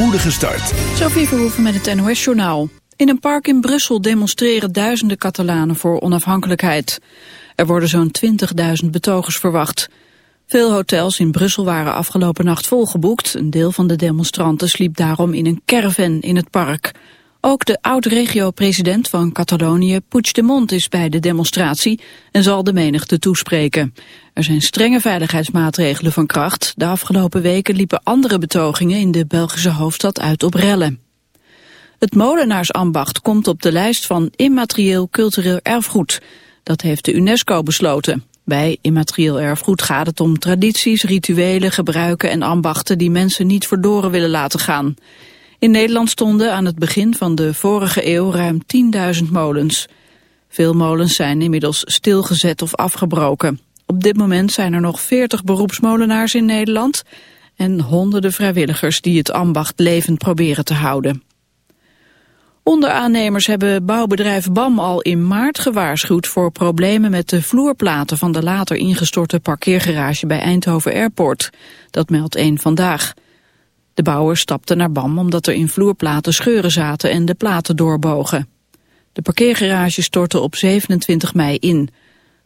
spoedige start. Sophie Verhoeven met het NOS-journaal. In een park in Brussel demonstreren duizenden Catalanen voor onafhankelijkheid. Er worden zo'n 20.000 betogers verwacht. Veel hotels in Brussel waren afgelopen nacht volgeboekt. Een deel van de demonstranten sliep daarom in een caravan in het park. Ook de oud-regio-president van Catalonië, Puigdemont, is bij de demonstratie en zal de menigte toespreken. Er zijn strenge veiligheidsmaatregelen van kracht. De afgelopen weken liepen andere betogingen in de Belgische hoofdstad uit op rellen. Het molenaarsambacht komt op de lijst van immaterieel cultureel erfgoed. Dat heeft de UNESCO besloten. Bij immaterieel erfgoed gaat het om tradities, rituelen, gebruiken en ambachten die mensen niet verloren willen laten gaan. In Nederland stonden aan het begin van de vorige eeuw ruim 10.000 molens. Veel molens zijn inmiddels stilgezet of afgebroken. Op dit moment zijn er nog 40 beroepsmolenaars in Nederland... en honderden vrijwilligers die het ambacht levend proberen te houden. Onderaannemers hebben bouwbedrijf BAM al in maart gewaarschuwd voor problemen met de vloerplaten van de later ingestorte parkeergarage bij Eindhoven Airport. Dat meldt één vandaag. De bouwer stapte naar BAM omdat er in vloerplaten scheuren zaten en de platen doorbogen. De parkeergarage stortte op 27 mei in.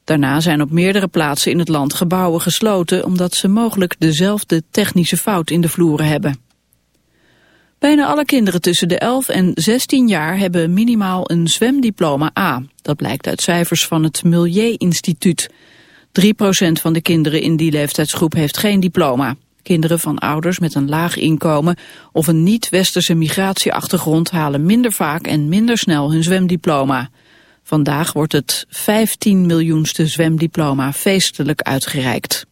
Daarna zijn op meerdere plaatsen in het land gebouwen gesloten omdat ze mogelijk dezelfde technische fout in de vloeren hebben. Bijna alle kinderen tussen de 11 en 16 jaar hebben minimaal een zwemdiploma A. Dat blijkt uit cijfers van het Milieu-instituut. 3% van de kinderen in die leeftijdsgroep heeft geen diploma. Kinderen van ouders met een laag inkomen of een niet-westerse migratieachtergrond halen minder vaak en minder snel hun zwemdiploma. Vandaag wordt het 15 miljoenste zwemdiploma feestelijk uitgereikt.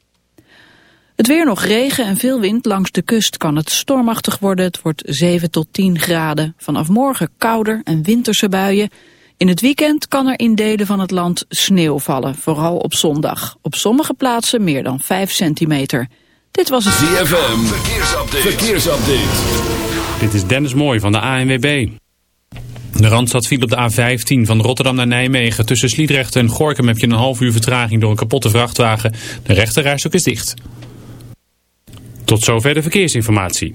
Het weer nog regen en veel wind. Langs de kust kan het stormachtig worden. Het wordt 7 tot 10 graden. Vanaf morgen kouder en winterse buien. In het weekend kan er in delen van het land sneeuw vallen. Vooral op zondag. Op sommige plaatsen meer dan 5 centimeter. Dit was het ZFM. Verkeersupdate. Verkeersupdate. Dit is Dennis Mooij van de ANWB. De Randstad viel op de A15 van Rotterdam naar Nijmegen. Tussen Sliedrecht en Gorkum heb je een half uur vertraging door een kapotte vrachtwagen. De rechterrijstok is dicht. Tot zover de verkeersinformatie.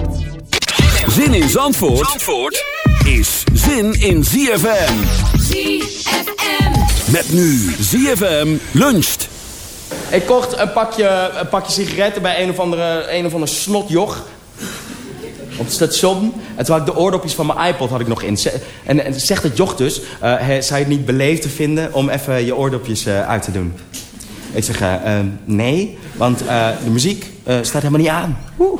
Zin in Zandvoort, Zandvoort is zin in ZFM. ZFM. Met nu ZFM luncht. Ik kocht een pakje, een pakje sigaretten bij een of andere, een of andere snotjoch. Op het station. En toen had ik de oordopjes van mijn iPod had ik nog in. En, en zegt het joch dus, eh, he- zou je het niet beleefd te vinden om even je oordopjes eh, uit te doen? Ik zeg, eh, nee, want de muziek eh, staat helemaal niet aan. Woe.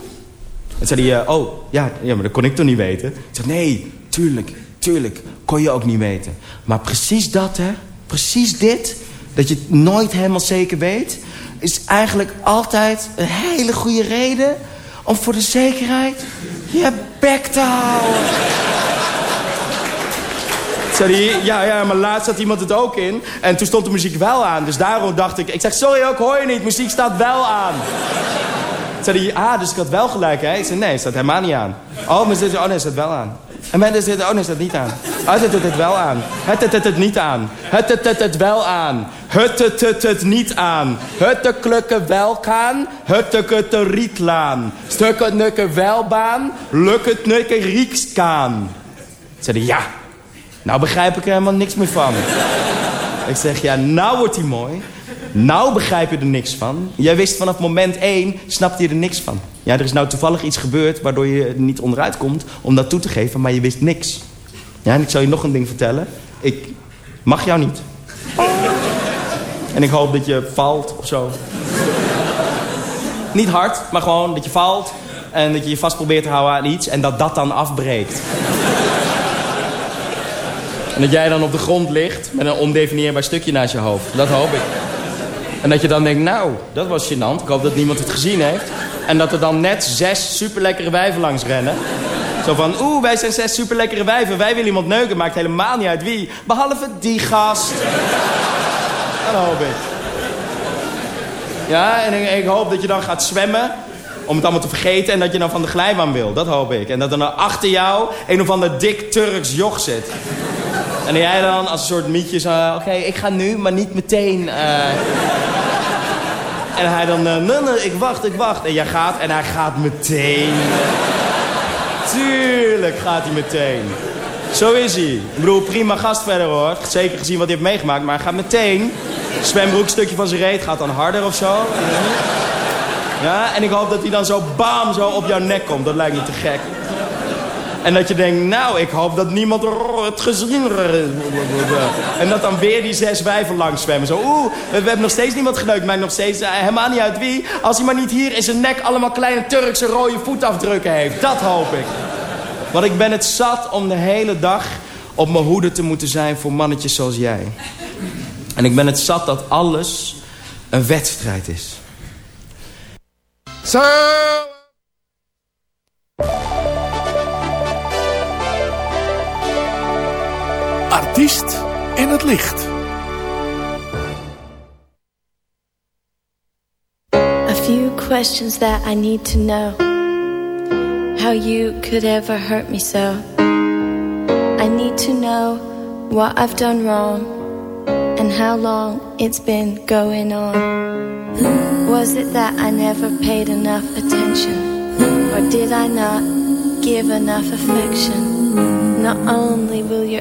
En zei hij, eh, oh, ja, ja, maar dat kon ik toch niet weten? Ik zeg, nee, tuurlijk, tuurlijk, kon je ook niet weten. Maar precies dat, hè, precies dit, dat je het nooit helemaal zeker weet... is eigenlijk altijd een hele goede reden om voor de zekerheid je bek te houden. Zei ja, ja, maar laatst had iemand het ook in. En toen stond de muziek wel aan. Dus daarom dacht ik, ik zeg, sorry, ik hoor je niet, muziek staat wel aan. Zei hij, ah, dus ik had wel gelijk, hè? Ik zei, nee, staat helemaal niet aan. Oh, maar zit, oh nee, staat wel aan. En mensen zitten, oh nee, staat niet aan. Het het het het wel aan. Het het het het niet aan. Het het het het wel aan. Het het het het niet aan. Het de klukken wel kaan. Het de kutte rietlaan. Stukken nukke welbaan. Luk het nukke riekskaan. Zei hij, ja. Nou begrijp ik er helemaal niks meer van. Ik zeg, ja, nou wordt hij mooi. Nou begrijp je er niks van. Jij wist vanaf moment één, snapte je er niks van. Ja, er is nou toevallig iets gebeurd waardoor je niet onderuit komt om dat toe te geven, maar je wist niks. Ja, en ik zal je nog een ding vertellen. Ik mag jou niet. En ik hoop dat je valt of zo. niet hard, maar gewoon dat je valt en dat je je vast probeert te houden aan iets en dat dat dan afbreekt. En dat jij dan op de grond ligt met een ondefinieerbaar stukje naast je hoofd. Dat hoop ik. En dat je dan denkt, nou, dat was gênant. Ik hoop dat niemand het gezien heeft. En dat er dan net zes superlekkere wijven langs rennen. Zo van, oeh, wij zijn zes superlekkere wijven. Wij willen iemand neuken, maakt helemaal niet uit wie. Behalve die gast. Dat hoop ik. Ja, en ik, hoop dat je dan gaat zwemmen om het allemaal te vergeten en dat je dan van de glijbaan wil. Dat hoop ik. En dat er dan achter jou een of ander dik Turks joch zit. En jij dan als een soort mietje zo... Oké, ik ga nu, maar niet meteen. eh. En hij dan... eh, nee, nee, ik wacht, ik wacht. En jij gaat en hij gaat meteen. Tuurlijk gaat hij meteen. Zo is hij. Ik bedoel, prima gast verder hoor. Zeker gezien wat hij heeft meegemaakt. Maar hij gaat meteen. Zwembroekstukje van zijn reet gaat dan harder of zo. Ja, en ik hoop dat hij dan zo bam zo op jouw nek komt. Dat lijkt me te gek. En dat je denkt, nou, ik hoop dat niemand het gezien En dat dan weer die zes wijven langs zwemmen. Zo, oeh, we hebben nog steeds niemand geneukt. Maakt nog steeds eh, helemaal niet uit wie. Als hij maar niet hier in zijn nek allemaal kleine Turkse rode voetafdrukken heeft. Dat hoop ik. Want ik ben het zat om de hele dag op mijn hoede te moeten zijn voor mannetjes zoals jij. En ik ben het zat dat alles een wedstrijd is. Zo. Artiest in het licht. A few questions that I need to know. How you could ever hurt me so. I need to know what I've done wrong and how long it's been going on. Was it that I never paid enough attention? Or did I not give enough affection? Not only will your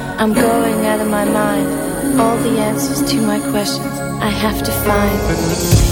I'm going out of my mind. All the answers to my questions I have to find.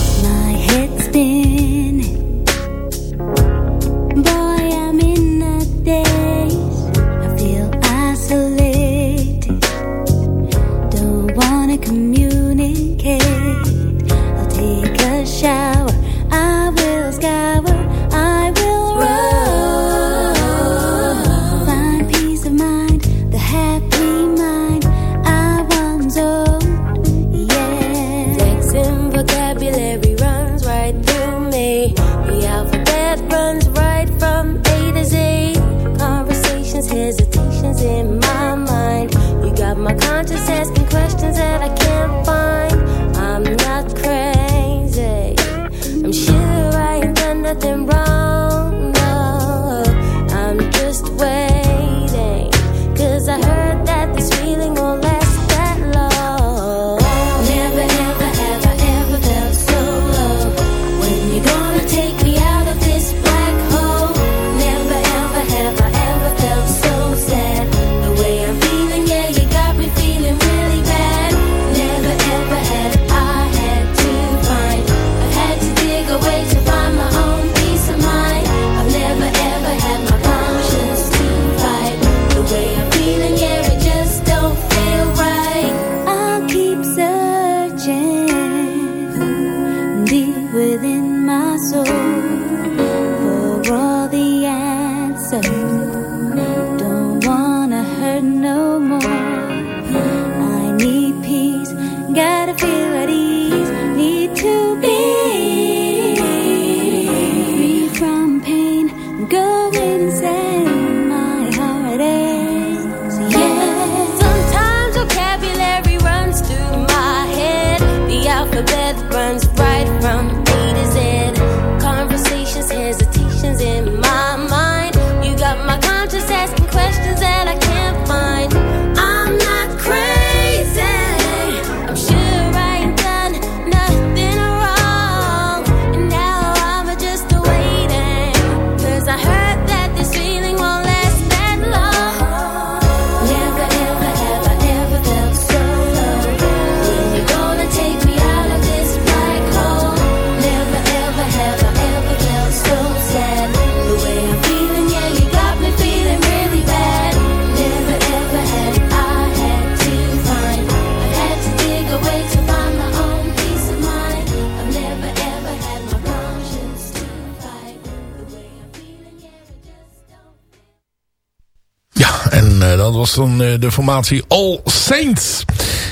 En eh, dat was dan eh, de formatie All Saints.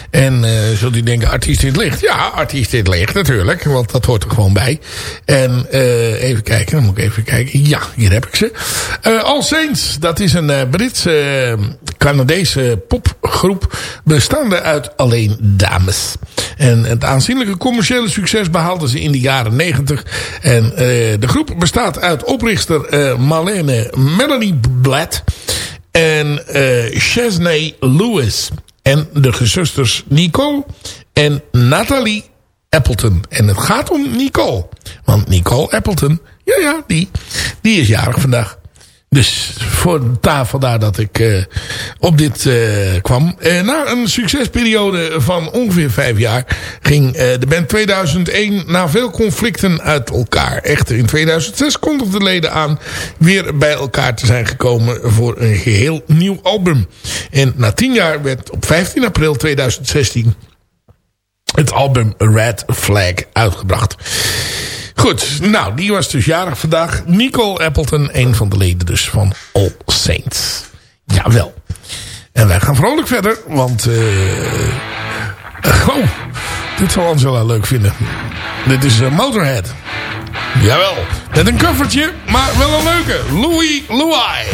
En eh zult u denken, artiest in het licht? Ja, artiest in het licht natuurlijk, want dat hoort er gewoon bij. En even kijken, dan moet ik even kijken. Ja, hier heb ik ze. All Saints, dat is een Britse, Canadese popgroep bestaande uit alleen dames. En het aanzienlijke commerciële succes behaalden ze in de jaren 90. En de groep bestaat uit oprichter Marlene Melanie Blatt en eh Chesney Lewis. En de gezusters Nicole en Nathalie Appleton. En het gaat om Nicole. Want Nicole Appleton, ja ja, die, die is jarig vandaag. Dus voor vandaar dat ik uh, op dit uh, kwam. Uh, na een succesperiode van ongeveer vijf jaar ging de band 2001 na veel conflicten uit elkaar. Echter in 2006 kondigden de leden aan weer bij elkaar te zijn gekomen voor een geheel nieuw album. En na tien jaar werd op 15 april 2016 het album Red Flag uitgebracht. Goed, nou, die was dus jarig vandaag. Nicole Appleton, een van de leden dus van All Saints. Jawel. En wij gaan vrolijk verder, want... Uh, dit zal Angela leuk vinden. Dit is uh, Motorhead. Jawel, met een covertje, maar wel een leuke. Louis Louis.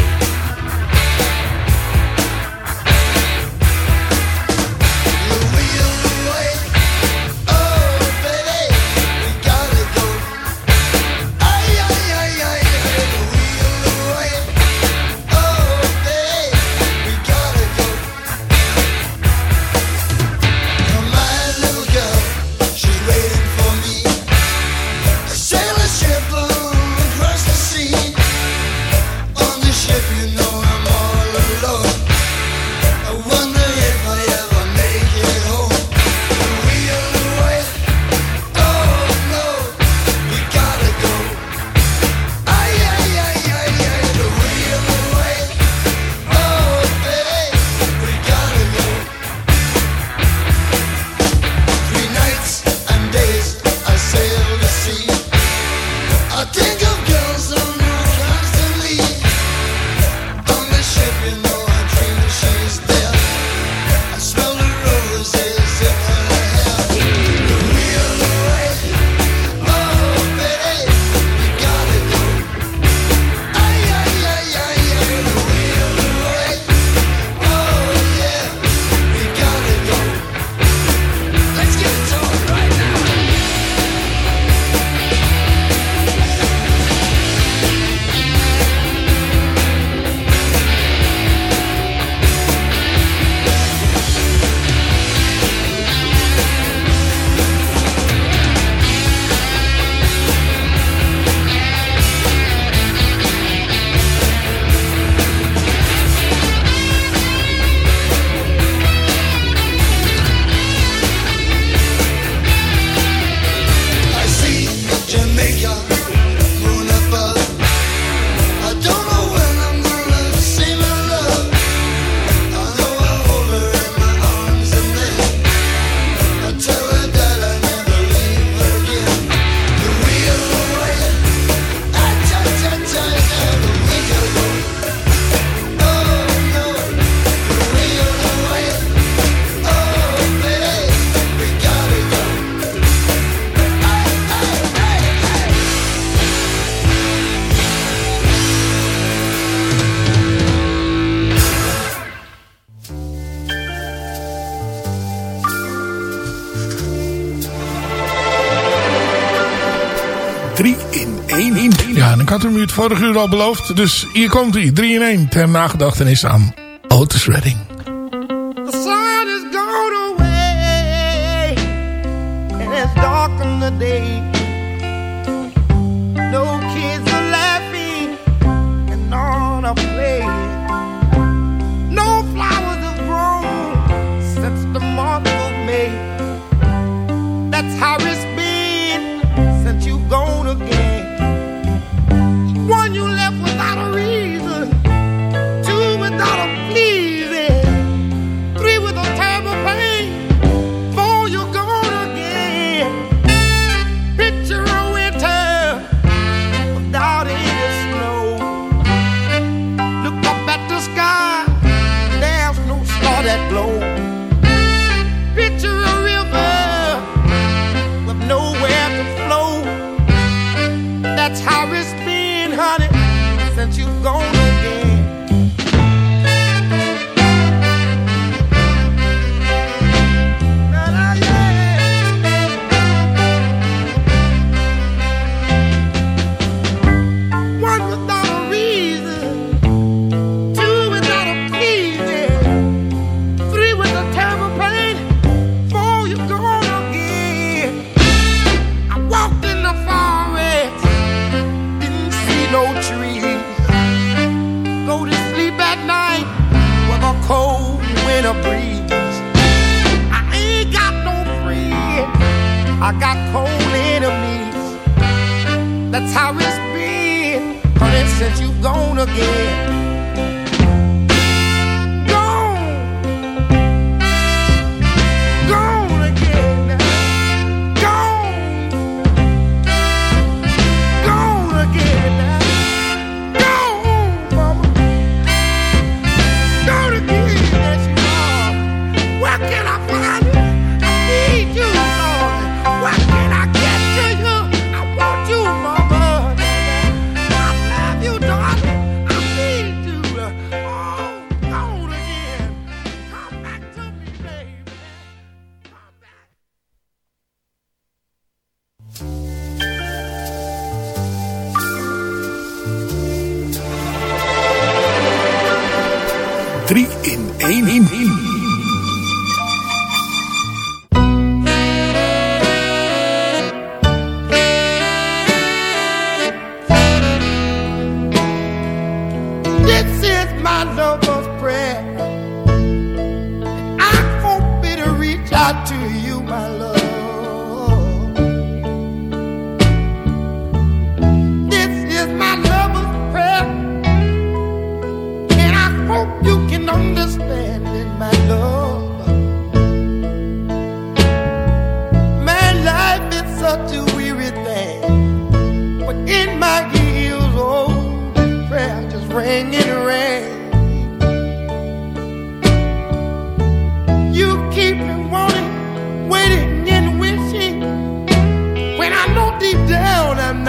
had hem u het vorige uur al beloofd. Dus hier komt hij. 3 in 1 ter nagedachtenis aan Otis Redding.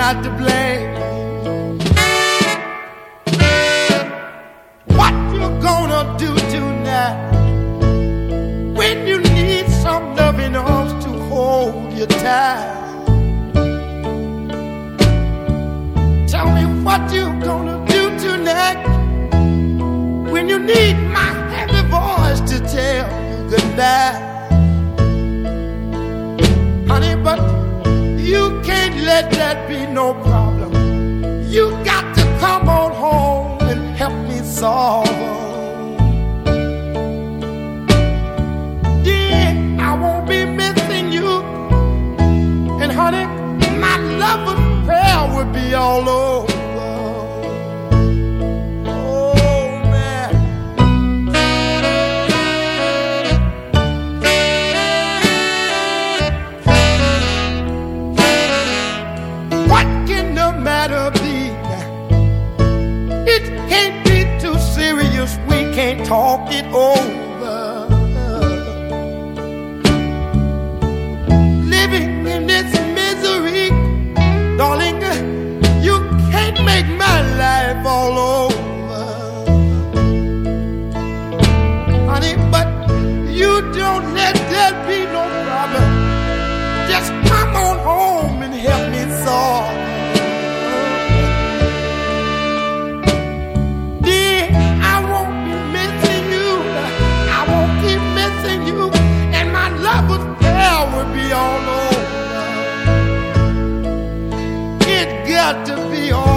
not to blame. What you gonna do tonight when you need some loving arms to hold you tight? Tell me what you gonna do tonight when you need my heavy voice to tell you goodnight, honey. But can't let that be no problem. You got to come on home and help me solve. Yeah, I won't be missing you. And honey, my love and prayer would be all over. talk it over. Got to be on.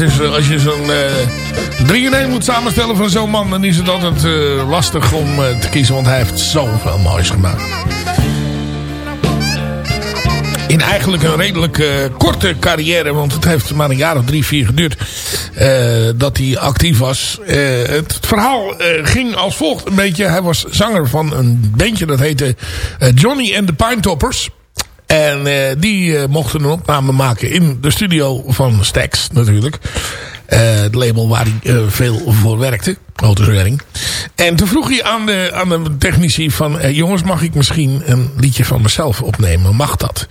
Eh, als je zo'n eh 3 in 1 moet samenstellen van zo'n man... dan is het altijd eh, lastig om te kiezen. Want hij heeft zoveel moois gemaakt. In eigenlijk een redelijk korte carrière. Want het heeft maar een jaar of drie, vier geduurd. dat hij actief was. Het verhaal ging als volgt een beetje. Hij was zanger van een bandje dat heette Johnny and the Pine Toppers. En eh, die eh, mochten een opname maken in de studio van Stax natuurlijk. Eh, het label waar hij veel voor werkte. Autoswering. En toen vroeg hij aan de, aan de technici van... jongens, mag ik misschien een liedje van mezelf opnemen? Mag dat?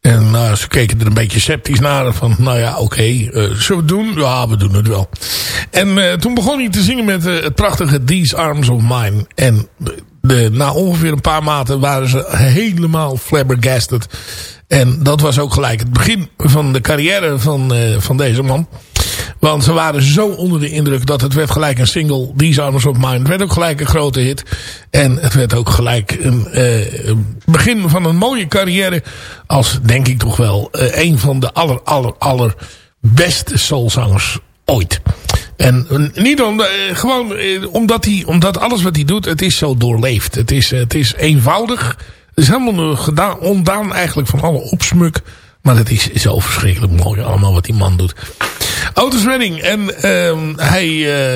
En nou, ze keken er een beetje sceptisch naar. Van, nou ja, oké. eh, zullen we het doen? Ja, we doen het wel. En eh, toen begon hij te zingen met eh, het prachtige These Arms of Mine. En de, na ongeveer een paar maanden waren ze helemaal flabbergasted. En dat was ook gelijk het begin van de carrière van, eh, van deze man. Want ze waren zo onder de indruk dat het werd gelijk een single. These Arms of. Het werd ook gelijk een grote hit. En het werd ook gelijk een een begin van een mooie carrière. Als denk ik toch wel eh, een van de aller aller aller beste soulzangers ooit. En niet om, eh, gewoon omdat, hij, omdat alles wat hij doet, het is zo doorleefd. Het is, het is eenvoudig. Het is helemaal gedaan, ondaan eigenlijk van alle opsmuk. Maar het is zo verschrikkelijk mooi allemaal wat die man doet. Otis Redding. En ehm, hij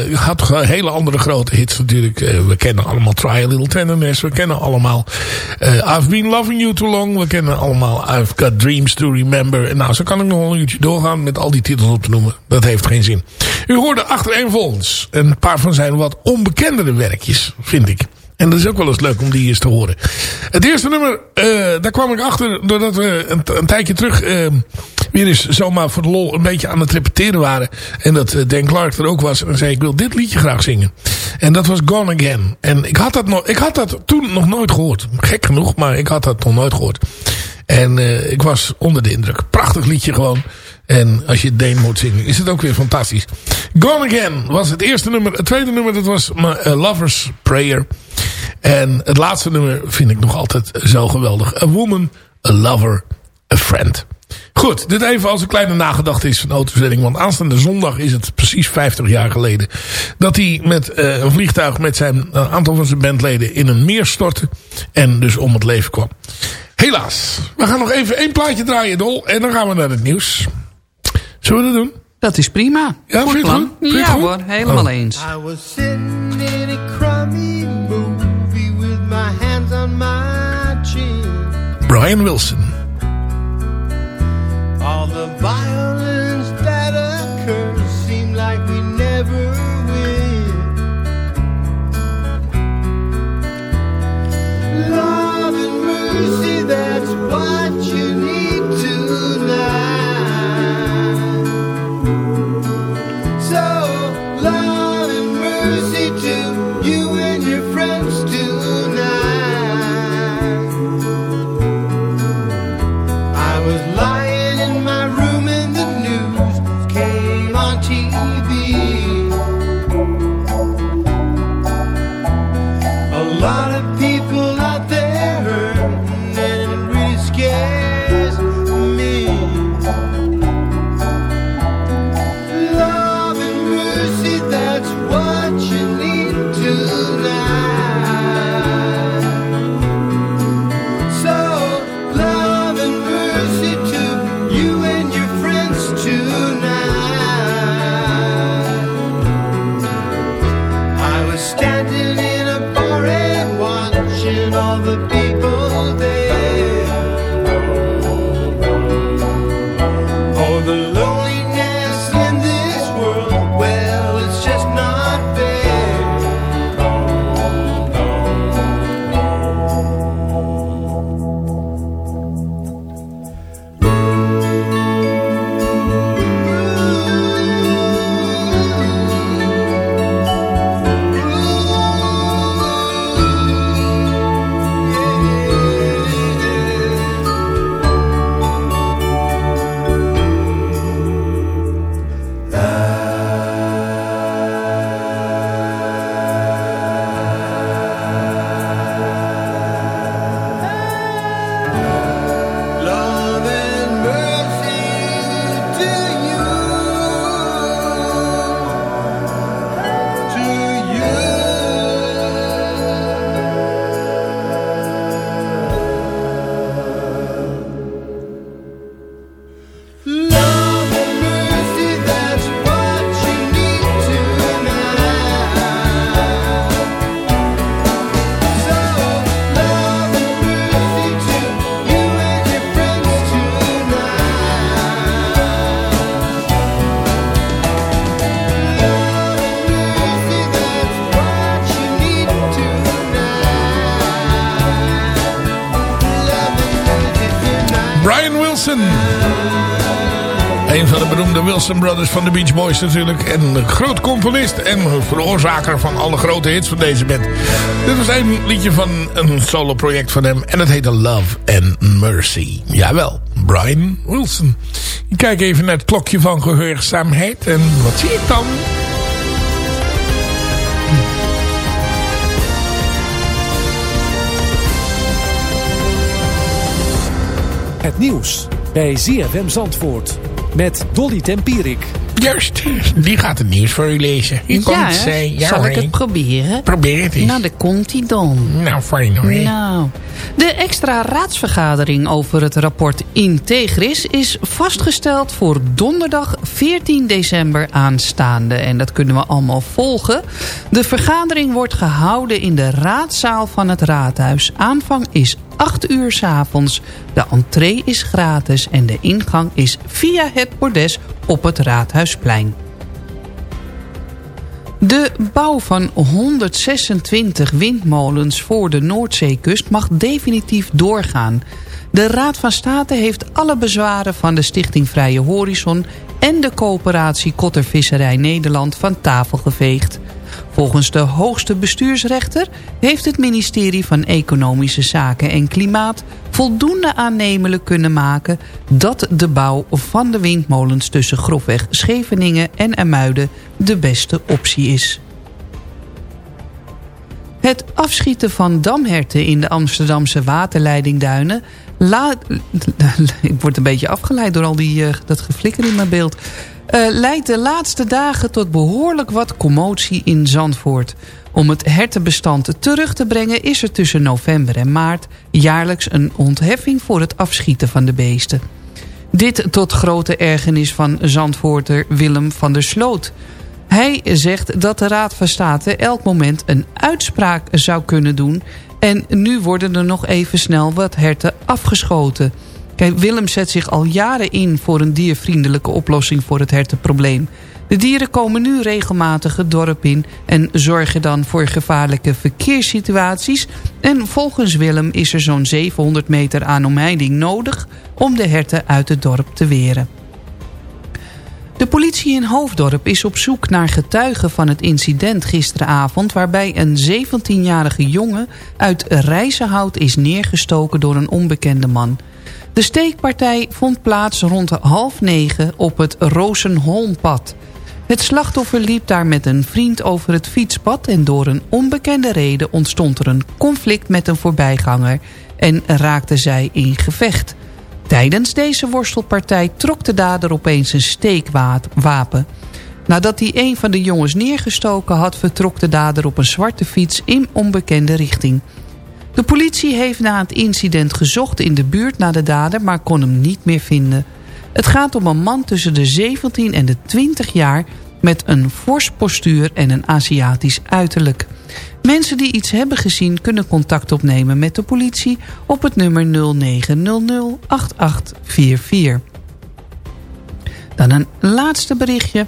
eh, had hele andere grote hits natuurlijk. Eh, we kennen allemaal Try a Little Tenderness. We kennen allemaal eh, I've Been Loving You Too Long. We kennen allemaal I've Got Dreams to Remember. En nou, zo kan ik nog een uurtje doorgaan met al die titels op te noemen. Dat heeft geen zin. U hoorde achtereenvolgens een paar van zijn wat onbekendere werkjes, vind ik. En dat is ook wel eens leuk om die eens te horen. Het eerste nummer, eh, daar kwam ik achter doordat we een, tijdje terug... eh, weer eens zomaar voor de lol een beetje aan het repeteren waren. En dat eh, Dan Clark er ook was. En zei ik wil dit liedje graag zingen. En dat was Gone Again. En ik had dat, nog, ik had dat toen nog nooit gehoord. Gek genoeg, maar ik had dat nog nooit gehoord. En uh, ik was onder de indruk. Prachtig liedje gewoon. En als je Deen moet zingen, is het ook weer fantastisch. Gone Again was het eerste nummer. Het tweede nummer, dat was uh, Lover's Prayer. En het laatste nummer vind ik nog altijd zo geweldig. A Woman, A Lover, A Friend. Goed, dit even als een kleine nagedachtenis van autoverzetting. Want aanstaande zondag is het precies 50 jaar geleden... dat hij met uh, een vliegtuig met zijn uh, aantal van zijn bandleden in een meer stortte. En dus om het leven kwam. Helaas. We gaan nog even één plaatje draaien, Dol. En dan gaan we naar het nieuws. Zullen we dat doen? Dat is prima. Ja, goed plan. goed? Ja goed? hoor, helemaal Oh. eens. I was sitting in a crummy movie with my hands on my chin. Brian Wilson. All the Wilson. Een van de beroemde Wilson Brothers van de Beach Boys natuurlijk. En een groot componist en veroorzaker van alle grote hits van deze band. Dit was een liedje van een solo project van hem. En dat heette Love and Mercy. Jawel, Brian Wilson. Ik kijk even naar het klokje van gehoorzaamheid. En wat zie ik dan? Het nieuws bij ZFM Zandvoort met Dolly Tempierik. Juist, die gaat het nieuws voor u lezen. Hier Ja, komt zij. Ja, zal hoor. ik het proberen? Probeer het eens. Nou, daar komt hij dan. Nou, fijn hoor. Nou, de extra raadsvergadering over het rapport Integris is vastgesteld voor donderdag 14 december aanstaande. En dat kunnen we allemaal volgen. De vergadering wordt gehouden in de raadzaal van het raadhuis. Aanvang is 8 uur 's avonds. De entree is gratis en de ingang is via het bordes op het Raadhuisplein. De bouw van 126 windmolens voor de Noordzeekust mag definitief doorgaan. De Raad van State heeft alle bezwaren van de Stichting Vrije Horizon... en de coöperatie Kottervisserij Nederland van tafel geveegd. Volgens de hoogste bestuursrechter heeft het ministerie van Economische Zaken en Klimaat voldoende aannemelijk kunnen maken dat de bouw van de windmolens tussen grofweg Scheveningen en Ermuiden de beste optie is. Het afschieten van damherten in de Amsterdamse waterleidingduinen... La ik word een beetje afgeleid door al die, uh, dat geflikker in mijn beeld... Uh, leidt de laatste dagen tot behoorlijk wat commotie in Zandvoort. Om het hertenbestand terug te brengen is er tussen november en maart... jaarlijks een ontheffing voor het afschieten van de beesten. Dit tot grote ergernis van Zandvoorter Willem van der Sloot... Hij zegt dat de Raad van State elk moment een uitspraak zou kunnen doen... en nu worden er nog even snel wat herten afgeschoten. Kijk, Willem zet zich al jaren in voor een diervriendelijke oplossing voor het hertenprobleem. De dieren komen nu regelmatig het dorp in en zorgen dan voor gevaarlijke verkeerssituaties. En volgens Willem is er zo'n 700 meter aan omheiding nodig om de herten uit het dorp te weren. De politie in Hoofddorp is op zoek naar getuigen van het incident gisteravond... waarbij een 17-jarige jongen uit Rijzenhout is neergestoken door een onbekende man. De steekpartij vond plaats rond half negen op het Rozenholmpad. Het slachtoffer liep daar met een vriend over het fietspad... en door een onbekende reden ontstond er een conflict met een voorbijganger... en raakte zij in gevecht... Tijdens deze worstelpartij trok de dader opeens een steekwapen. Nadat hij een van de jongens neergestoken had... vertrok de dader op een zwarte fiets in onbekende richting. De politie heeft na het incident gezocht in de buurt naar de dader... maar kon hem niet meer vinden. Het gaat om een man tussen de 17 en de 20 jaar... met een fors postuur en een Aziatisch uiterlijk. Mensen die iets hebben gezien kunnen contact opnemen met de politie op het nummer 0900 8844. Dan een laatste berichtje.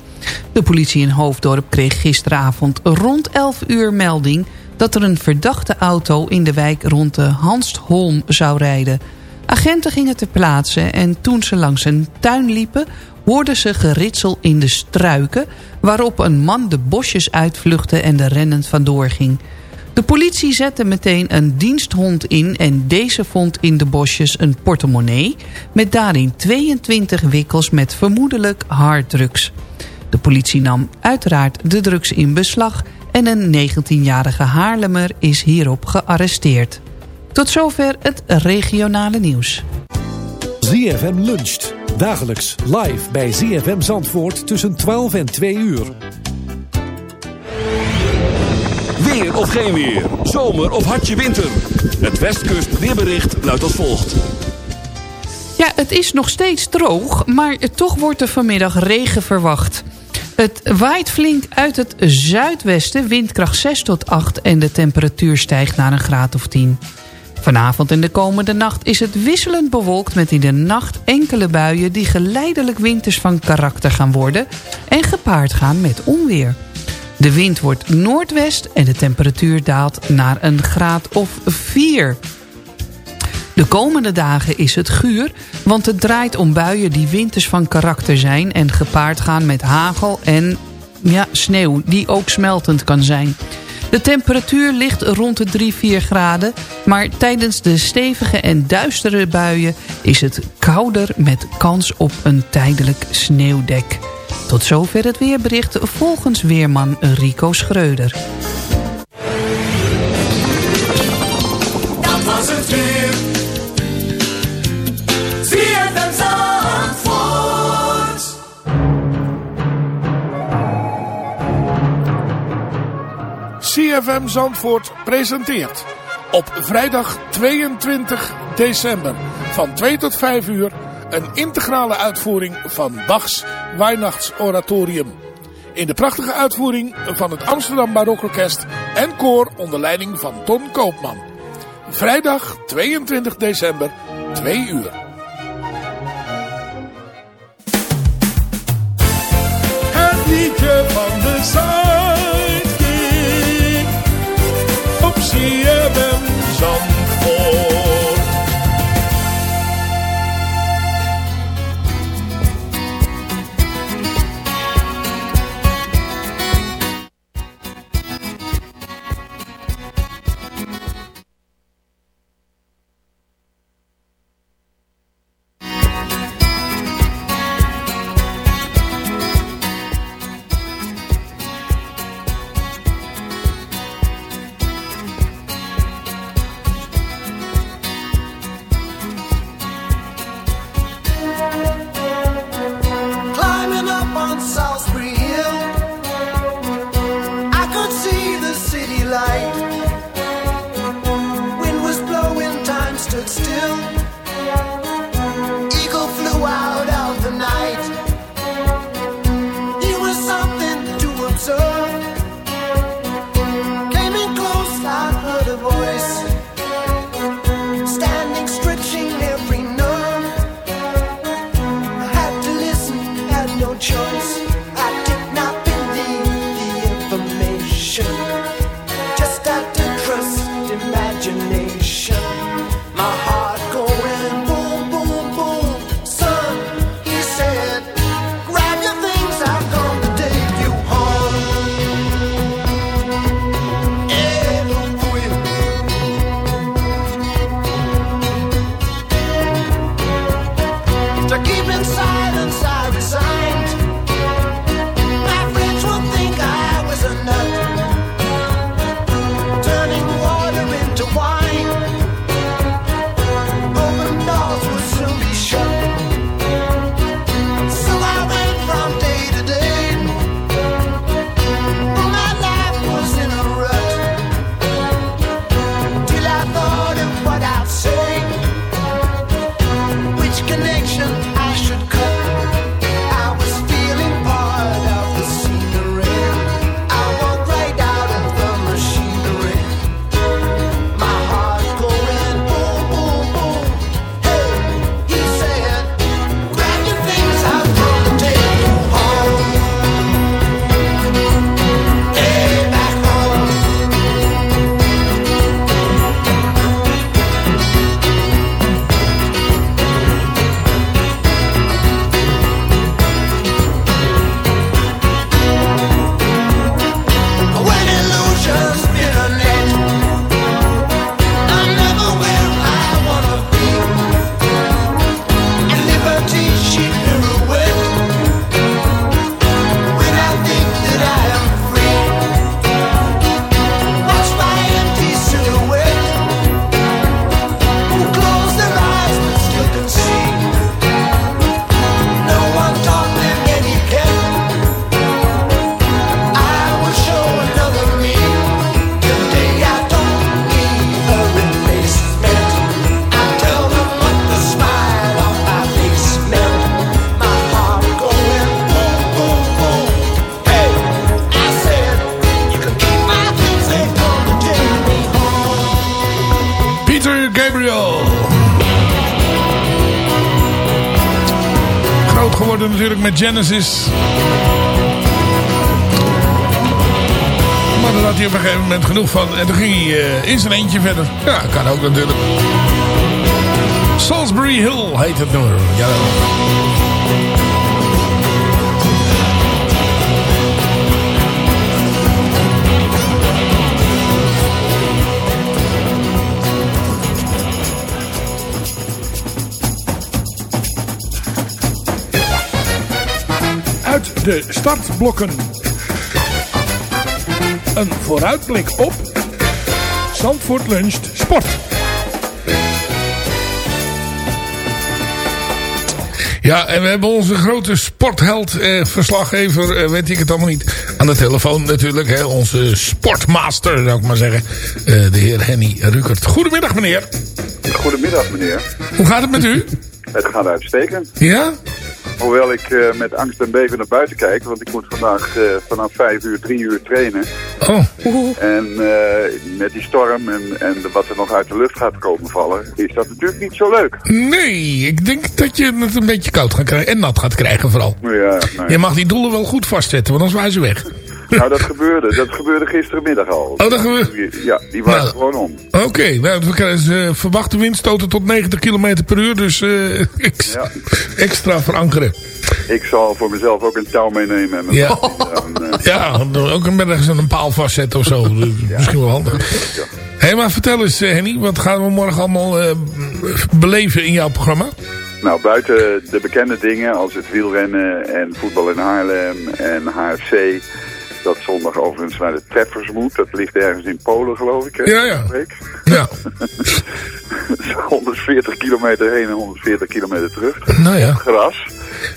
De politie in Hoofddorp kreeg gisteravond rond 11 uur melding... dat er een verdachte auto in de wijk rond de Hanstholm zou rijden. Agenten gingen ter plaatse en toen ze langs een tuin liepen... hoorden ze geritsel in de struiken... waarop een man de bosjes uitvluchtte en er rennend vandoor ging... De politie zette meteen een diensthond in en deze vond in de bosjes een portemonnee... met daarin 22 wikkels met vermoedelijk harddrugs. De politie nam uiteraard de drugs in beslag... en een 19-jarige Haarlemmer is hierop gearresteerd. Tot zover het regionale nieuws. ZFM luncht. Dagelijks live bij ZFM Zandvoort tussen 12 en 2 uur. Weer of geen weer. Zomer of hartje winter. Het Westkust weerbericht luidt als volgt. Ja, het is nog steeds droog, maar toch wordt er vanmiddag regen verwacht. Het waait flink uit het zuidwesten, windkracht 6 tot 8... en de temperatuur stijgt naar een graad of 10. Vanavond en de komende nacht is het wisselend bewolkt met in de nacht enkele buien... die geleidelijk winters van karakter gaan worden en gepaard gaan met onweer. De wind wordt noordwest en de temperatuur daalt naar een graad of 4. De komende dagen is het guur, want het draait om buien die winters van karakter zijn... en gepaard gaan met hagel en ja, sneeuw, die ook smeltend kan zijn. De temperatuur ligt rond de 3-4 graden... maar tijdens de stevige en duistere buien is het kouder met kans op een tijdelijk sneeuwdek. Tot zover het weerbericht volgens weerman Rico Schreuder. CFM Zandvoort presenteert op vrijdag 22 december van 2 tot 5 uur een integrale uitvoering van Bachs Weihnachtsoratorium. In de prachtige uitvoering van het Amsterdam Barokorkest en koor onder leiding van Ton Koopman. Vrijdag 22 december, 2 uur. Liedje van de. CFM Zandvoort. magic. Met Genesis. Maar daar had hij op een gegeven moment genoeg van. En toen ging hij eh, in zijn eentje verder. Ja, kan ook natuurlijk. Salisbury Hill heet het nummer. Jawel. De startblokken. Een vooruitblik op Zandvoort Luncht Sport. Ja, en we hebben onze grote sportheld, eh, verslaggever, eh, weet ik het allemaal niet. Aan de telefoon natuurlijk, hè, onze sportmaster, zou ik maar zeggen. Eh, de heer Henny Rukert. Goedemiddag, meneer. Goedemiddag, meneer. Hoe gaat het met u? Het gaat uitstekend. Ja? Hoewel ik eh, met angst en beven naar buiten kijk, want ik moet vandaag eh, vanaf 5 uur, 3 uur trainen. Oh. En eh, met die storm en, en wat er nog uit de lucht gaat komen vallen, is dat natuurlijk niet zo leuk. Nee, ik denk dat je het een beetje koud gaat krijgen. En nat gaat krijgen vooral. Ja, nou ja. Je mag die doelen wel goed vastzetten, want anders waren ze weg. Nou, dat gebeurde. Dat gebeurde gisterenmiddag al. Oh, dat gebeurde? Ja, die waren Nou. gewoon om. Oké, nou, we krijgen uh, verwachte windstoten tot 90 km per uur. Dus eh, Ja. extra verankeren. Ik zal voor mezelf ook een touw meenemen. En mijn Ja. dan, eh, Ja, ook een ergens een paal vastzetten of zo. Misschien wel handig. Hé, maar vertel eens eh, Henny, wat gaan we morgen allemaal eh, beleven in jouw programma? Nou, buiten de bekende dingen als het wielrennen en voetbal in Haarlem en HFC. Dat zondag overigens naar de Treffers moet. Dat ligt ergens in Polen, geloof ik. Hè? Ja, ja. Week. Ja. 140 kilometer heen en 140 kilometer terug. Nou ja. Gras.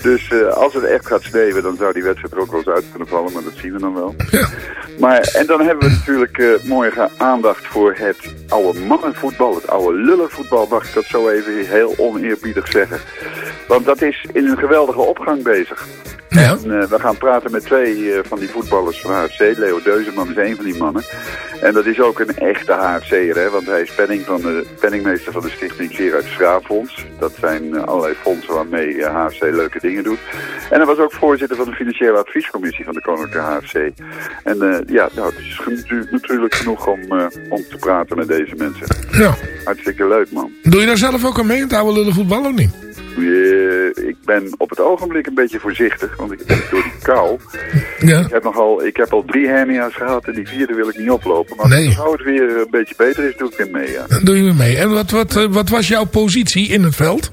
Dus eh, als het echt gaat sneeuwen, dan zou die wedstrijd er ook wel eens uit kunnen vallen. Maar dat zien we dan wel. Maar, en dan hebben we natuurlijk eh, morgen aandacht voor het oude mannenvoetbal. Het oude lullenvoetbal, mag ik dat zo even heel oneerbiedig zeggen. Want dat is in een geweldige opgang bezig. Ja. En, eh, we gaan praten met twee eh, van die voetballers van HFC. Leo Deuzeman is een van die mannen. En dat is ook een echte HFC'er, hè, want hij is penning van de, penningmeester van de stichting Gerard Schraaffonds. Dat zijn eh, allerlei fondsen waarmee HFC leuke dingen doet. En hij was ook voorzitter van de financiële adviescommissie van de Koninklijke HFC. En ja, nou, het is natuurlijk genoeg om, om te praten met deze mensen. Ja. Hartstikke leuk, man. Doe je daar zelf ook aan mee, het oude lullenvoetbal of niet? Eh, ik ben op het ogenblik een beetje voorzichtig, want ik door die kou. Ja. Ik heb nogal, ik heb al drie hernia's gehad en die vierde wil ik niet oplopen. Maar Nee. als het weer een beetje beter is, doe ik weer mee. Ja. Dan doe je weer mee. En wat, wat, eh, wat was jouw positie in het veld?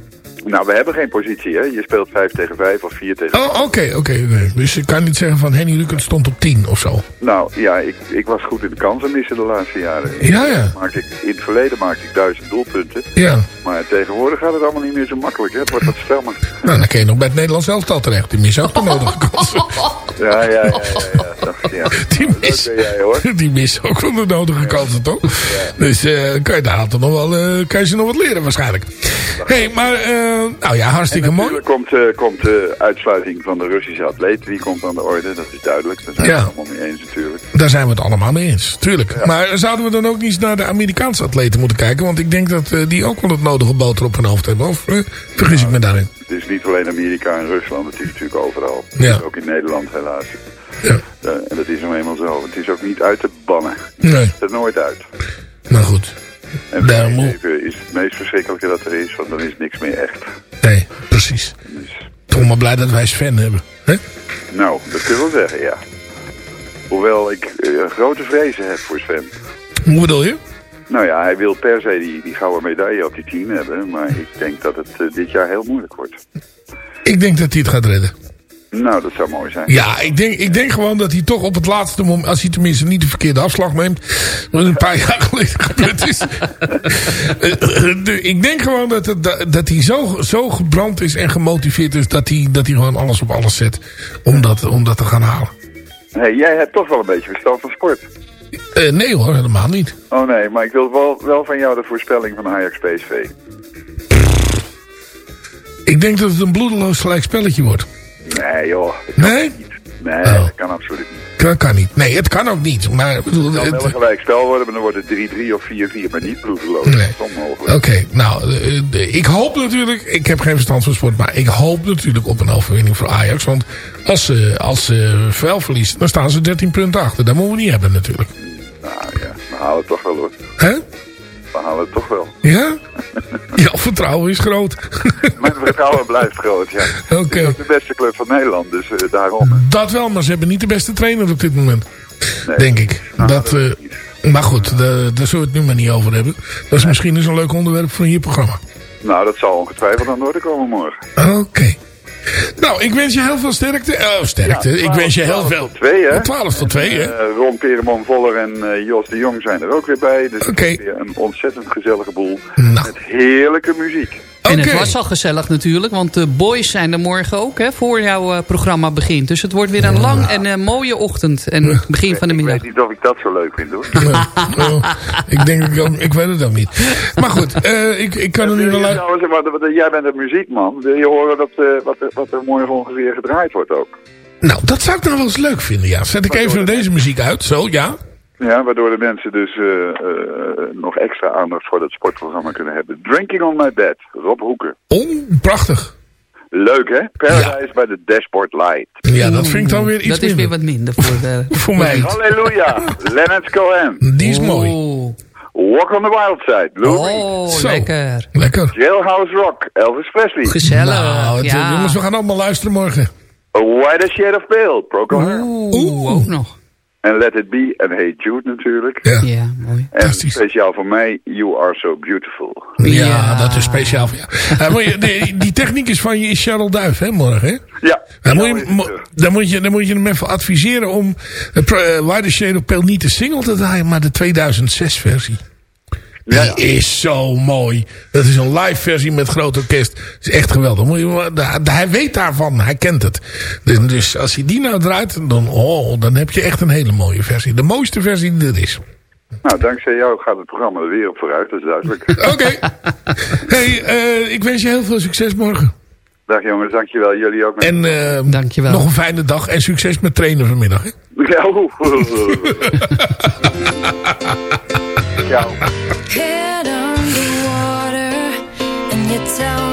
Nou, we hebben geen positie, hè? Je speelt 5 tegen 5 of 4 tegen Oh, oké, oké. nee. Dus je kan niet zeggen van Henny Rukert stond op 10 of zo. Nou ja, ik, ik was goed in de kansen missen de laatste jaren. Ja, ja. Maakte ik, in het verleden maakte ik duizend doelpunten. Ja. Maar tegenwoordig gaat het allemaal niet meer zo makkelijk. Hè? Het wordt wat stemmer. Nou, dan kun je nog bij het Nederlands elftal terecht. Die missen ook de nodige kansen. Ja, ja, ja, ja. ja, dat, ja. Die Dat ben jij hoor. Die missen ook wel de nodige kansen, toch? Dus eh kan je daar nog wel, eh, kan je ze nog wat leren waarschijnlijk. Hé, hey, maar, eh, nou ja, hartstikke mooi. Natuurlijk komt, eh, komt de uitsluiting van de Russische atleten. Die komt aan de orde, dat is duidelijk. Daar zijn we het allemaal mee eens natuurlijk. Daar zijn we het allemaal mee eens, tuurlijk. Maar zouden we dan ook niet eens naar de Amerikaanse atleten moeten kijken? Want ik denk dat eh, die ook wel het nodige boter op hun hoofd hebben. Of eh, vergis ik me daarin? Het is niet alleen Amerika en Rusland, het is natuurlijk overal. Ja. Ook in Nederland helaas. Ja. Eh, en dat is nou eenmaal zo. Het is ook niet uit te bannen. Nee. Het is er nooit uit. Nou goed. En leven is het meest verschrikkelijke dat er is, want dan is niks meer echt. Nee, precies. Toch maar blij dat wij Sven hebben. Hè? Nou, dat kun je wel zeggen, ja. Hoewel ik eh, grote vrezen heb voor Sven. Hoe bedoel je? Nou ja, hij wil per se die, die gouden medaille op die team hebben. Maar ik denk dat het eh, dit jaar heel moeilijk wordt. Ik denk dat hij het gaat redden. Nou, dat zou mooi zijn. Ja, ik denk, ik denk gewoon dat hij toch op het laatste moment, als hij tenminste niet de verkeerde afslag neemt, wat een paar jaar geleden gebeurd is. Eh, eh, ik denk gewoon dat, het, dat, dat hij zo, zo gebrand is en gemotiveerd is dat hij, dat hij gewoon alles op alles zet om dat, om dat te gaan halen. Hey, jij hebt toch wel een beetje verstand van sport. Eh, nee hoor, helemaal niet. Oh nee, maar ik wil wel, wel van jou de voorspelling van Ajax PSV. Ik denk dat het een bloedeloos gelijk spelletje wordt. Nee joh. Nee? niet. Nee, Oh. dat kan absoluut niet. Dat kan niet. Nee, het kan ook niet. Maar bedoel, Het kan wel gelijk spel worden, maar dan wordt het 3-3 of 4-4, maar niet. Nee. Dat is onmogelijk. Oké, nou, eh, ik hoop natuurlijk, ik heb geen verstand van sport, maar ik hoop natuurlijk op een overwinning voor Ajax. Want als ze, als ze vuil verliezen, dan staan ze 13 punten achter. Dat moeten we niet hebben natuurlijk. Nou ja, we halen het toch wel hoor. Hè? We halen het toch wel. Ja? Jouw vertrouwen is groot. Mijn vertrouwen blijft groot, ja. Oké. Het is de beste club van Nederland, dus eh, daarom. Dat wel, maar ze hebben niet de beste trainer op dit moment. Nee. Denk ik. Nou, dat, eh, maar goed, daar, daar zullen we het nu maar niet over hebben. Dat is misschien eens een leuk onderwerp voor je programma. Nou, dat zal ongetwijfeld aan de orde komen morgen. Oké. Nou, ik wens je heel veel sterkte. Oh, sterkte. Ja, ik wens je heel 12 veel. tot 2, hè? 12 tot 2, hè? Eh, Ron Peremon Voller en eh, Jos de Jong zijn er ook weer bij. Dus Oké. het is weer een ontzettend gezellige boel. Nou. Met heerlijke muziek. En het was al gezellig natuurlijk, want de boys zijn er morgen ook, hè, voor jouw eh, programma begint. Dus het wordt weer een lang en eh, mooie ochtend en begin van de Ik middag. weet niet of ik dat zo leuk vind, hoor. Oh, ik denk, ik, ik weet het ook niet. Maar goed, eh, ik, ik kan er nu wel uit. jij bent een muziekman. Wil je horen dat, eh, wat, er- wat er morgen ongeveer gedraaid wordt ook? Nou, dat zou ik nou wel eens leuk vinden, ja. Zet ik even deze muziek uit, zo, ja. Ja, waardoor de mensen dus eh, eh, nog extra aandacht voor dat sportprogramma kunnen hebben. Drinking on my bed, Rob Hoeken. Oh, prachtig. Leuk hè? Paradise bij de Dashboard Light. Ja, dat vind ik dan weer iets Dat is weer wat minder voor de... Voor mij. Halleluja, Leonard Cohen. Die is mooi. Oh, Walk on the Wild Side, Lou Reed. oh Zo. lekker. Lekker. Jailhouse Rock, Elvis Presley. Gezellig. Nou, het- ja. jongens, we gaan allemaal luisteren morgen. A White Shade of Pale, Procol Harum. Oeh, ook nog. En Let It Be en Hey Jude natuurlijk. Ja. Ja, mooi. En Fantastisch. speciaal voor mij, You Are So Beautiful. Ja, Ja. dat is speciaal voor jou. Eh, moet je, die, die technicus van je is Cheryl Duif, hè, morgen, hè? Ja, Dan moet, je, is mo- terug. dan, moet je, dan moet je hem even adviseren om uh, Why the Shade of Pale niet de single te draaien, maar de 2006 versie. Die Ja, ja. is zo mooi. Dat is een live versie met groot orkest. Dat is echt geweldig. Moet je, da- hij weet daarvan. Hij kent het. Dus, dus als hij die nou draait, dan, oh, dan heb je echt een hele mooie versie. De mooiste versie die er is. Nou, dankzij jou gaat het programma er weer op vooruit, dat is duidelijk. Oké. hey, eh, ik wens je heel veel succes morgen. Dag jongens, dankjewel. Jullie ook. En eh, Dankjewel. nog een fijne dag. En succes met trainen vanmiddag. Hè? Ja. Head and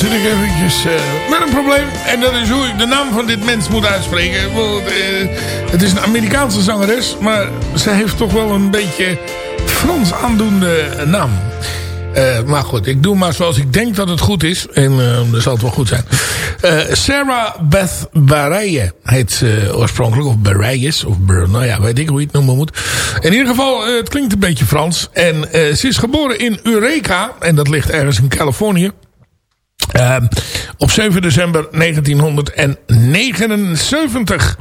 zit ik eventjes eh, met een probleem. En dat is hoe ik de naam van dit mens moet uitspreken. Eh, het is een Amerikaanse zangeres. Maar ze heeft toch wel een beetje Frans aandoende naam. Eh, maar goed, ik doe maar zoals ik denk dat het goed is. En dan zal het wel goed zijn. Sarah Beth Baraye heet ze oorspronkelijk. Of Barayes. Of Bar, nou ja, weet ik hoe je het noemen moet. In ieder geval, het klinkt een beetje Frans. En ze is geboren in Eureka. En dat ligt ergens in Californië. Uh, op 7 december 1979.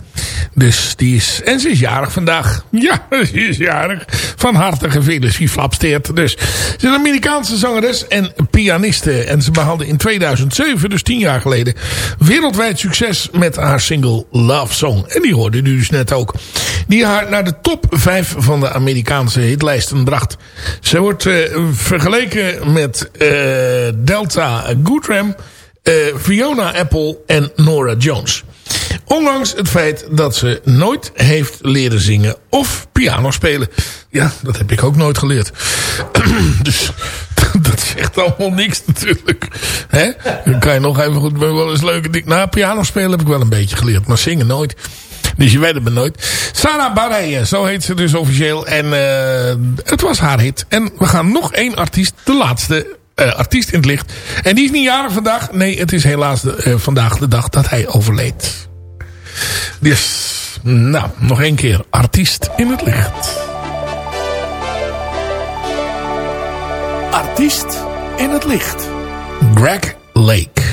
Dus die is... En ze is jarig vandaag. Ja, ze is jarig. Van harte gefeliciteerd. Dus ze is een Amerikaanse zangeres en pianiste. En ze behaalde in 2007, dus 10 jaar geleden... wereldwijd succes met haar single Love Song. En die hoorde u dus net ook. Die haar naar de top 5 van de Amerikaanse hitlijsten bracht. Ze wordt uh, vergeleken met uh, Delta Goodram... Uh, Fiona Apple en Nora Jones. Ondanks het feit dat ze nooit heeft leren zingen of piano spelen. Ja, dat heb ik ook nooit geleerd. dus dat zegt allemaal niks natuurlijk. Hè? Dan kan je nog even goed wel eens leuke dingen... Nou, piano spelen heb ik wel een beetje geleerd, maar zingen nooit. Dus je weet het maar nooit. Sarah Bareilles, zo heet ze dus officieel. En uh, het was haar hit. En we gaan nog één artiest, de laatste uh, artiest in het licht. En die is niet jarig vandaag. Nee, het is helaas de, uh, vandaag de dag dat hij overleed. Dus, nou, nog één keer. Artiest in het licht. Artiest in het licht. Greg Lake.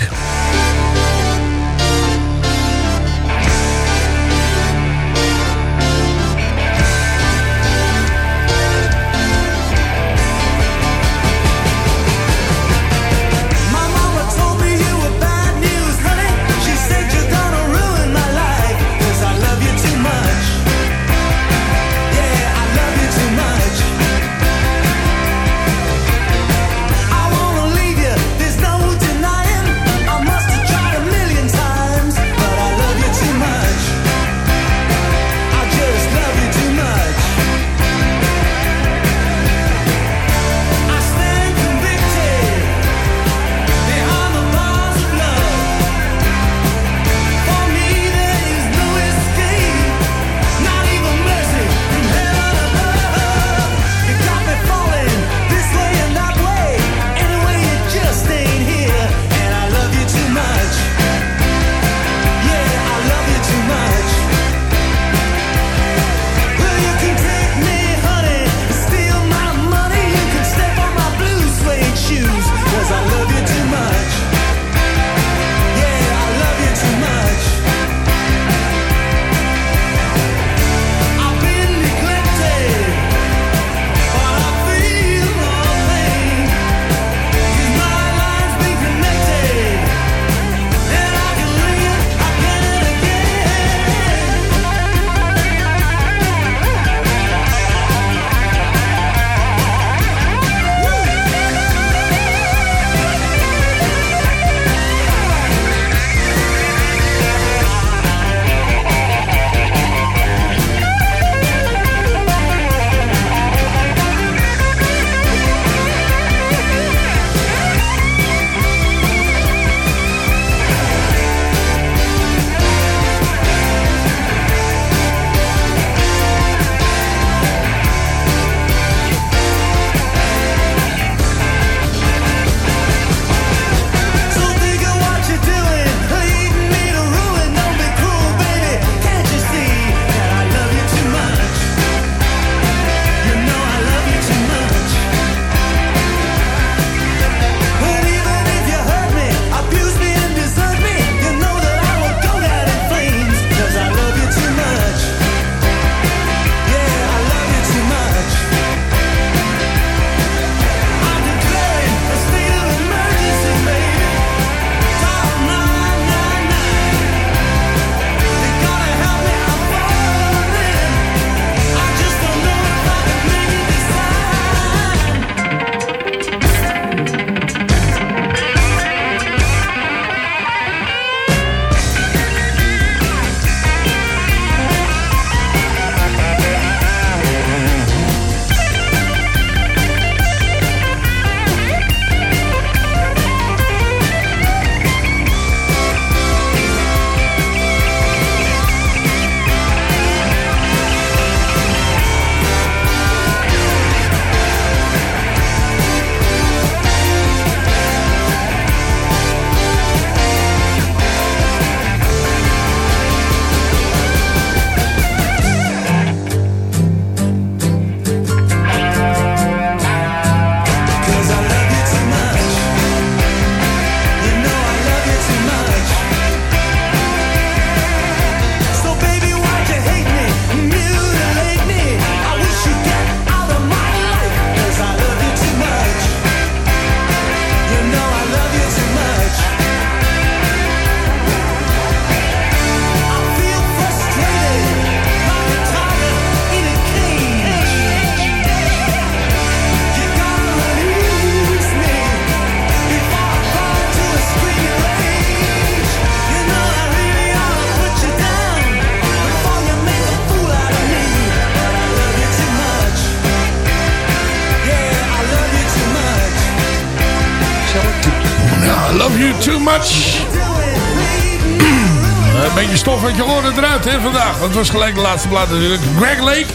Hè, vandaag. Dat was gelijk de laatste blad natuurlijk. Greg Lake,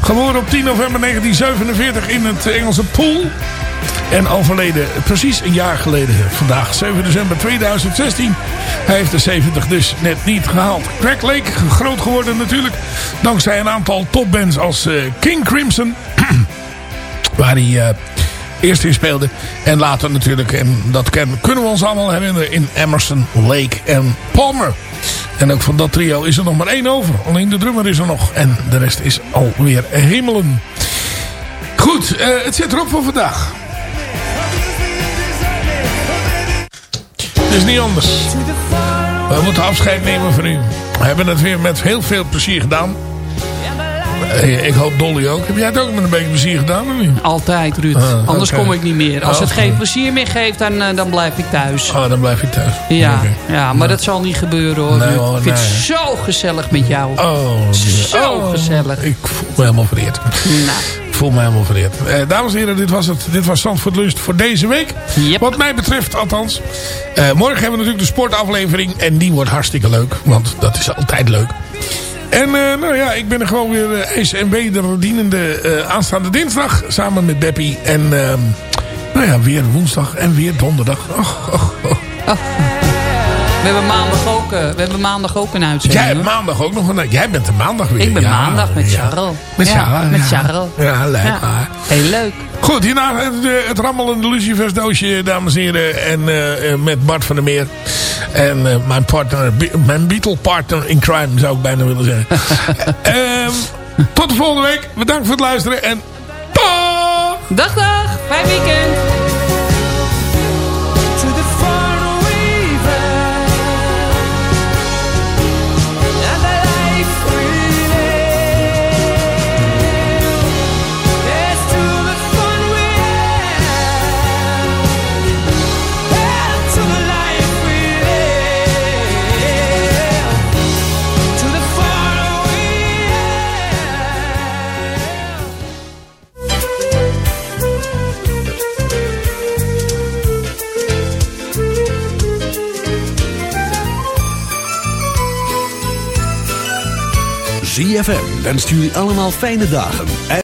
geboren op 10 november 1947 in het Engelse Pool. En overleden precies een jaar geleden vandaag, 7 december 2016. Hij heeft de 70 dus net niet gehaald. Greg Lake, groot geworden natuurlijk. Dankzij een aantal topbands als eh, King Crimson. waar hij eh, eerst in speelde. En later natuurlijk, en dat kunnen we ons allemaal herinneren, in Emerson, Lake en Palmer. En ook van dat trio is er nog maar één over. Alleen de drummer is er nog. En de rest is alweer hemelen. Goed, eh, het zit erop voor vandaag. Het is niet anders. We moeten afscheid nemen van u. We hebben het weer met heel veel plezier gedaan. Eh, Ik hoop Dolly ook. Heb jij het ook met een beetje plezier gedaan of niet? Altijd, Ruud. Ah, Anders kom ik niet meer. Als Oh, het geen plezier meer geeft, dan, eh, dan blijf ik thuis. Oh, dan blijf je thuis. Ja, ja maar dat zal niet gebeuren hoor. Nee, Ruud. hoor, ik vind nee. het zo gezellig met jou. Oh, Zo oh, gezellig. Ik voel me helemaal vereerd. Nou. Ik voel me helemaal vereerd. Eh, dames en heren, dit was het. Dit was Zandvoort Lunch voor deze week. Wat mij betreft althans. Eh, morgen hebben we natuurlijk de sportaflevering. En die wordt hartstikke leuk. Want dat is altijd leuk. En eh, nou ja, ik ben er gewoon weer SNB de dienende eh, aanstaande dinsdag. Samen met Beppie. En ehm, nou ja, weer woensdag en weer donderdag. Och. We hebben maandag ook, eh, we hebben maandag ook een uitzending. Jij hebt maandag ook nog een... Jij bent de maandag weer. Ik ben Ja, maandag met. Charles. Met Charles. met ja. Charles. Ja, leuk maar. Heel leuk. Goed, hierna het, eh, het rammelende Lucifers doosje, dames en heren. En eh, met Bart van der Meer. En mijn partner, mijn Beatle partner in crime, zou ik bijna willen zeggen. Ehm, tot de volgende week. Bedankt voor het luisteren. En dag! Dag, dag. Fijn weekend. ZFM wenst jullie allemaal fijne dagen.